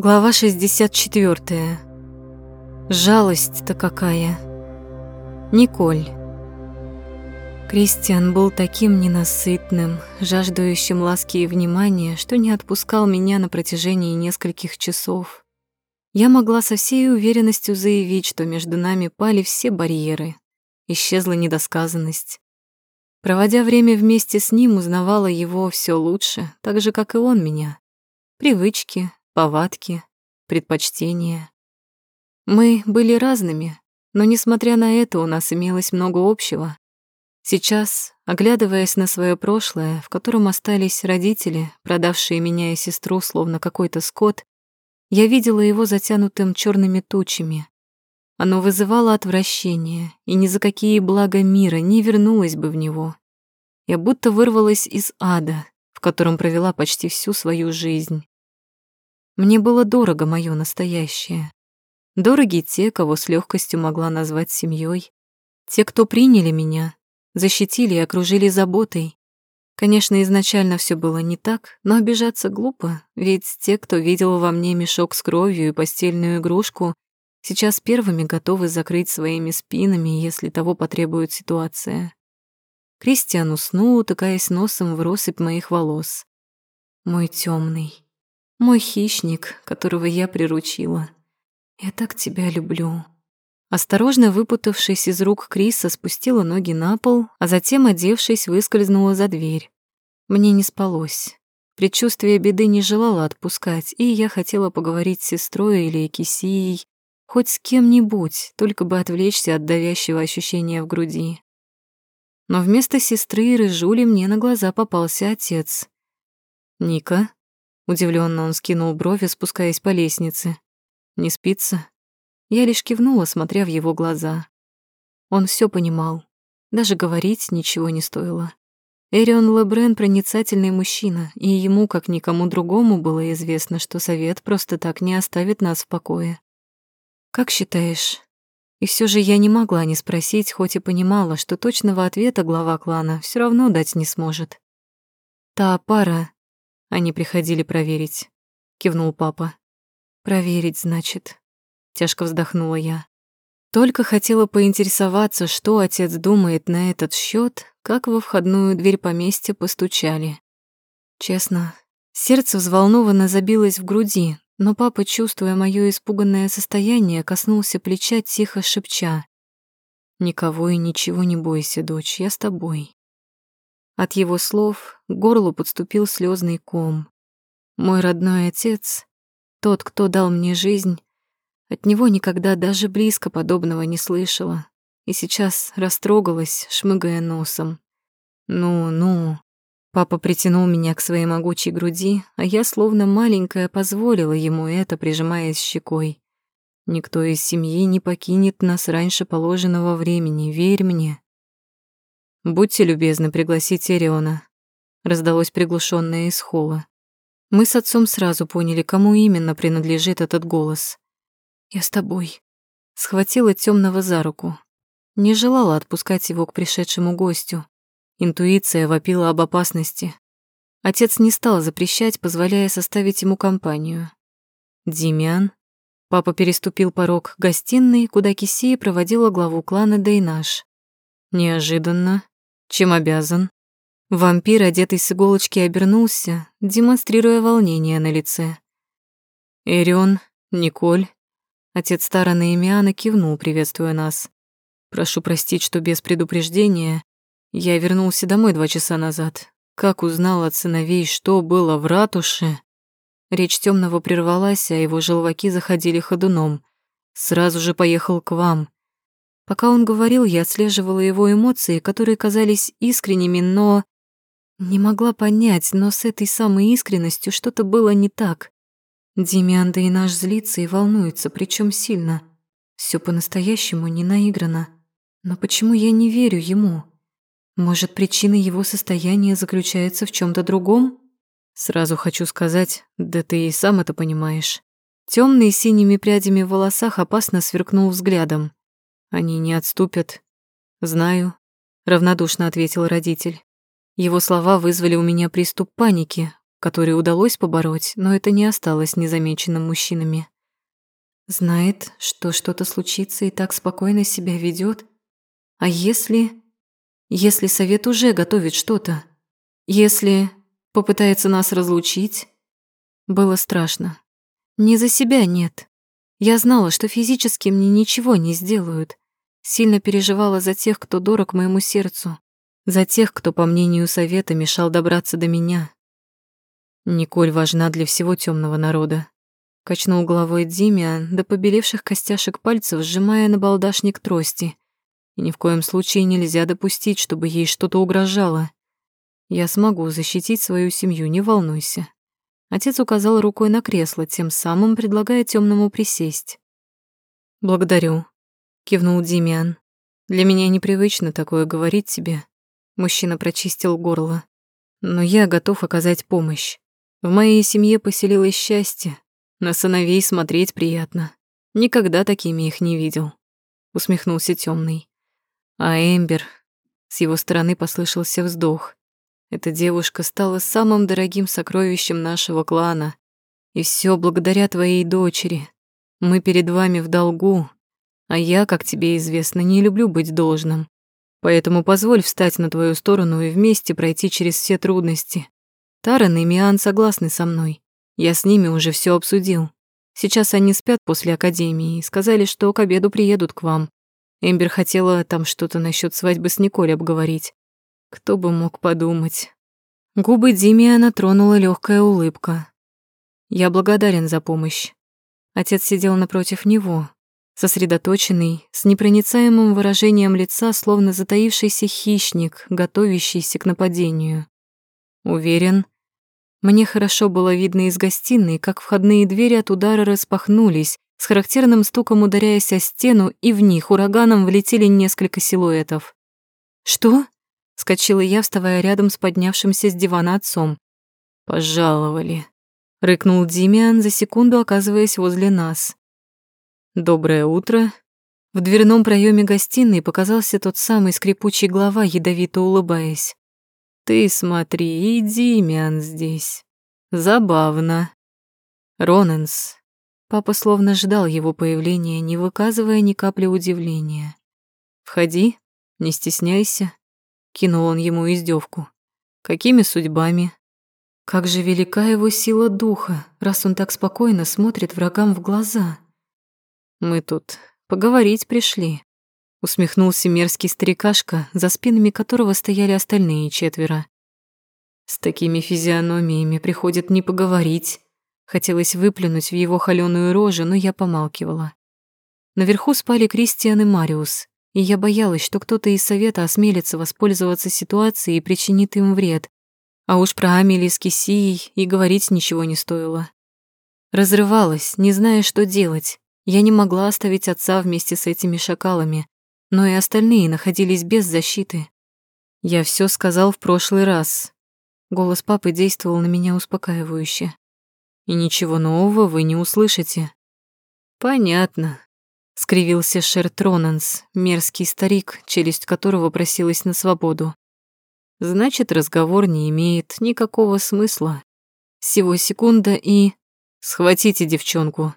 Глава 64. Жалость-то какая. Николь. Кристиан был таким ненасытным, жаждущим ласки и внимания, что не отпускал меня на протяжении нескольких часов. Я могла со всей уверенностью заявить, что между нами пали все барьеры. Исчезла недосказанность. Проводя время вместе с ним, узнавала его все лучше, так же, как и он меня. Привычки, повадки, предпочтения. Мы были разными, но, несмотря на это, у нас имелось много общего. Сейчас, оглядываясь на свое прошлое, в котором остались родители, продавшие меня и сестру словно какой-то скот, я видела его затянутым черными тучами. Оно вызывало отвращение, и ни за какие блага мира не вернулась бы в него. Я будто вырвалась из ада, в котором провела почти всю свою жизнь. Мне было дорого мое настоящее. Дороги те, кого с легкостью могла назвать семьей, те, кто приняли меня, защитили и окружили заботой. Конечно, изначально все было не так, но обижаться глупо, ведь те, кто видел во мне мешок с кровью и постельную игрушку, сейчас первыми готовы закрыть своими спинами, если того потребует ситуация. Кристиан уснул, утыкаясь носом в россыпь моих волос. Мой темный. Мой хищник, которого я приручила. Я так тебя люблю. Осторожно выпутавшись из рук Криса, спустила ноги на пол, а затем, одевшись, выскользнула за дверь. Мне не спалось. Предчувствие беды не желало отпускать, и я хотела поговорить с сестрой или Кисией, хоть с кем-нибудь, только бы отвлечься от давящего ощущения в груди. Но вместо сестры и рыжули мне на глаза попался отец. «Ника?» Удивленно он скинул брови, спускаясь по лестнице. «Не спится?» Я лишь кивнула, смотря в его глаза. Он все понимал. Даже говорить ничего не стоило. Эрион Лебрен проницательный мужчина, и ему, как никому другому, было известно, что совет просто так не оставит нас в покое. «Как считаешь?» И все же я не могла не спросить, хоть и понимала, что точного ответа глава клана все равно дать не сможет. «Та пара, они приходили проверить. Кивнул папа. Проверить, значит. Тяжко вздохнула я. Только хотела поинтересоваться, что отец думает на этот счет, как во входную дверь поместья постучали. Честно, сердце взволнованно забилось в груди, но папа, чувствуя моё испуганное состояние, коснулся плеча, тихо шепча. «Никого и ничего не бойся, дочь, я с тобой. От его слов к горлу подступил слезный ком. Мой родной отец, тот, кто дал мне жизнь, от него никогда даже близко подобного не слышала. И сейчас растрогалась, шмыгая носом. «Ну, ну...» Папа притянул меня к своей могучей груди, а я, словно маленькая, позволила ему это, прижимаясь щекой. Никто из семьи не покинет нас раньше положенного времени, верь мне. «Будьте любезны пригласить Эриона», — раздалось приглушенное из холла. Мы с отцом сразу поняли, кому именно принадлежит этот голос. «Я с тобой», — схватила темного за руку. Не желала отпускать его к пришедшему гостю. Интуиция вопила об опасности. Отец не стал запрещать, позволяя составить ему компанию. «Демьян?» Папа переступил порог гостиной, куда Кисея проводила главу клана Дейнаш. Неожиданно. Чем обязан? Вампир, одетый с иголочки, обернулся, демонстрируя волнение на лице. Эрион, Николь. Отец Тарана и Миана кивнул, приветствуя нас. Прошу простить, что без предупреждения. Я вернулся домой два часа назад. Как узнал от сыновей, что было в ратуше? Речь темного прервалась, а его желваки заходили ходуном. Сразу же поехал к вам. Пока он говорил, я отслеживала его эмоции, которые казались искренними, но... Не могла понять, но с этой самой искренностью что-то было не так. Демиан да и наш злится и волнуется, причем сильно. Все по-настоящему не наиграно. Но почему я не верю ему? Может, причина его состояния заключается в чем то другом? Сразу хочу сказать, да ты и сам это понимаешь. Темный синими прядями в волосах опасно сверкнул взглядом. Они не отступят. Знаю, равнодушно ответил родитель. Его слова вызвали у меня приступ паники. который удалось побороть, но это не осталось незамеченным мужчинами. Знает, что что-то случится и так спокойно себя ведет. А если... Если совет уже готовит что-то? Если попытается нас разлучить? Было страшно. Не за себя нет. Я знала, что физически мне ничего не сделают. Сильно переживала за тех, кто дорог моему сердцу. За тех, кто, по мнению совета, мешал добраться до меня. Николь важна для всего темного народа. Качнул головой Димиан, до побелевших костяшек пальцев, сжимая на балдашник трости. И ни в коем случае нельзя допустить, чтобы ей что-то угрожало. Я смогу защитить свою семью, не волнуйся. Отец указал рукой на кресло, тем самым предлагая темному присесть. «Благодарю», — кивнул Димиан. «Для меня непривычно такое говорить тебе». Мужчина прочистил горло. «Но я готов оказать помощь. В моей семье поселилось счастье. На сыновей смотреть приятно. Никогда такими их не видел. Усмехнулся темный. А Эмбер... С его стороны послышался вздох. Эта девушка стала самым дорогим сокровищем нашего клана. И все благодаря твоей дочери. Мы перед вами в долгу. А я, как тебе известно, не люблю быть должным. Поэтому позволь встать на твою сторону и вместе пройти через все трудности. Таран и Миан согласны со мной. Я с ними уже все обсудил. Сейчас они спят после академии и сказали, что к обеду приедут к вам. Эмбер хотела там что-то насчет свадьбы с Николь обговорить. Кто бы мог подумать. Губы Димиана тронула легкая улыбка. Я благодарен за помощь. Отец сидел напротив него, сосредоточенный, с непроницаемым выражением лица, словно затаившийся хищник, готовящийся к нападению. Уверен, мне хорошо было видно из гостиной, как входные двери от удара распахнулись, с характерным стуком ударяясь о стену, и в них ураганом влетели несколько силуэтов. «Что?» — скочила я, вставая рядом с поднявшимся с дивана отцом. «Пожаловали», — рыкнул Димиан, за секунду оказываясь возле нас. «Доброе утро». В дверном проеме гостиной показался тот самый скрипучий глава, ядовито улыбаясь. Ты смотри, и Димиан здесь. Забавно. Роненс. Папа словно ждал его появления, не выказывая ни капли удивления. «Входи, не стесняйся», — кинул он ему издевку. «Какими судьбами?» Как же велика его сила духа, раз он так спокойно смотрит врагам в глаза. «Мы тут поговорить пришли», усмехнулся мерзкий старикашка, за спинами которого стояли остальные четверо. С такими физиономиями приходит не поговорить. Хотелось выплюнуть в его холёную рожу, но я помалкивала. Наверху спали Кристиан и Мариус, и я боялась, что кто-то из совета осмелится воспользоваться ситуацией и причинит им вред. А уж про Амели с Кисией и говорить ничего не стоило. Разрывалась, не зная, что делать. Я не могла оставить отца вместе с этими шакалами но и остальные находились без защиты. Я все сказал в прошлый раз. Голос папы действовал на меня успокаивающе. И ничего нового вы не услышите. Понятно, скривился Шер Тронанс, мерзкий старик, челюсть которого просилась на свободу. Значит, разговор не имеет никакого смысла. Всего секунда и... Схватите девчонку.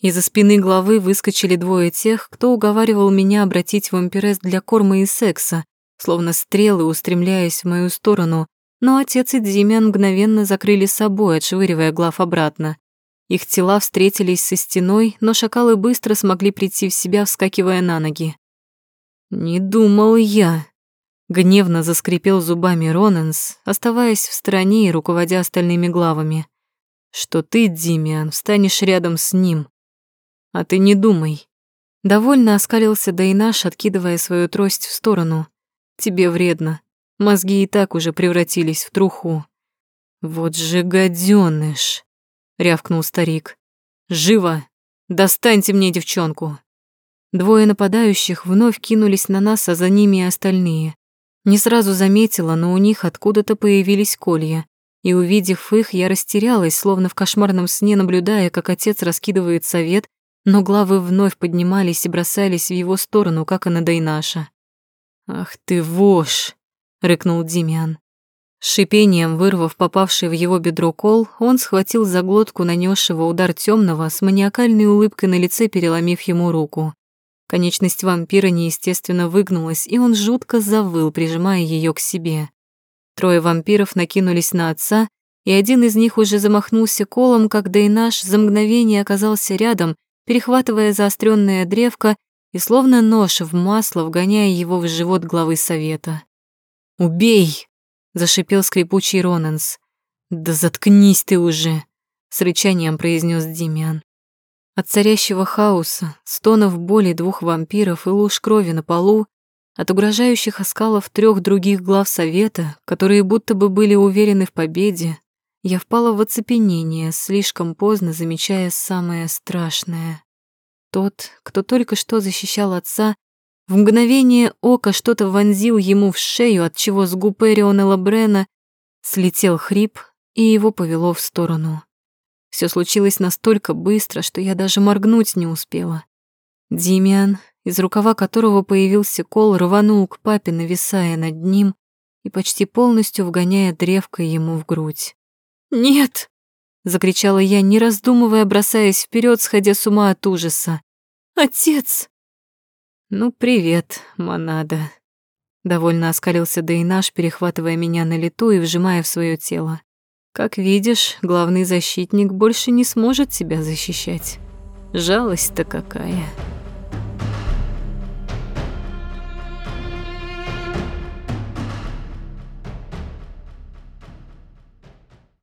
Из-за спины главы выскочили двое тех, кто уговаривал меня обратить вампирес для корма и секса, словно стрелы устремляясь в мою сторону, но отец и Дзимян мгновенно закрыли собой, отшвыривая глав обратно. Их тела встретились со стеной, но шакалы быстро смогли прийти в себя, вскакивая на ноги. «Не думал я», — гневно заскрипел зубами Ронанс, оставаясь в стороне и руководя остальными главами, «что ты, Димиан, встанешь рядом с ним, а ты не думай. Довольно оскалился Дайнаш, откидывая свою трость в сторону. Тебе вредно. Мозги и так уже превратились в труху. Вот же гадёныш, рявкнул старик. Живо! Достаньте мне девчонку. Двое нападающих вновь кинулись на нас, а за ними и остальные. Не сразу заметила, но у них откуда-то появились колья. И увидев их, я растерялась, словно в кошмарном сне, наблюдая, как отец раскидывает совет но главы вновь поднимались и бросались в его сторону, как и на Дайнаша. «Ах ты вошь!» — рыкнул Димиан. С шипением вырвав попавший в его бедро кол, он схватил за глотку нанесшего удар темного с маниакальной улыбкой на лице, переломив ему руку. Конечность вампира неестественно выгнулась, и он жутко завыл, прижимая ее к себе. Трое вампиров накинулись на отца, и один из них уже замахнулся колом, когда и наш за мгновение оказался рядом, перехватывая заостренное древко и словно нож в масло, вгоняя его в живот главы совета. «Убей!» — зашипел скрипучий Ронанс. «Да заткнись ты уже!» — с рычанием произнес Димиан. От царящего хаоса, стонов боли двух вампиров и луж крови на полу, от угрожающих оскалов трех других глав совета, которые будто бы были уверены в победе, я впала в оцепенение, слишком поздно замечая самое страшное. Тот, кто только что защищал отца, в мгновение ока что-то вонзил ему в шею, от чего с губ Эриона Лабрена слетел хрип, и его повело в сторону. Все случилось настолько быстро, что я даже моргнуть не успела. Димиан, из рукава которого появился кол, рванул к папе, нависая над ним и почти полностью вгоняя древко ему в грудь. «Нет!» — закричала я, не раздумывая, бросаясь вперед, сходя с ума от ужаса. «Отец!» «Ну, привет, монада!» Довольно оскалился Дейнаш, перехватывая меня на лету и вжимая в свое тело. Как видишь, главный защитник больше не сможет тебя защищать. Жалость-то какая.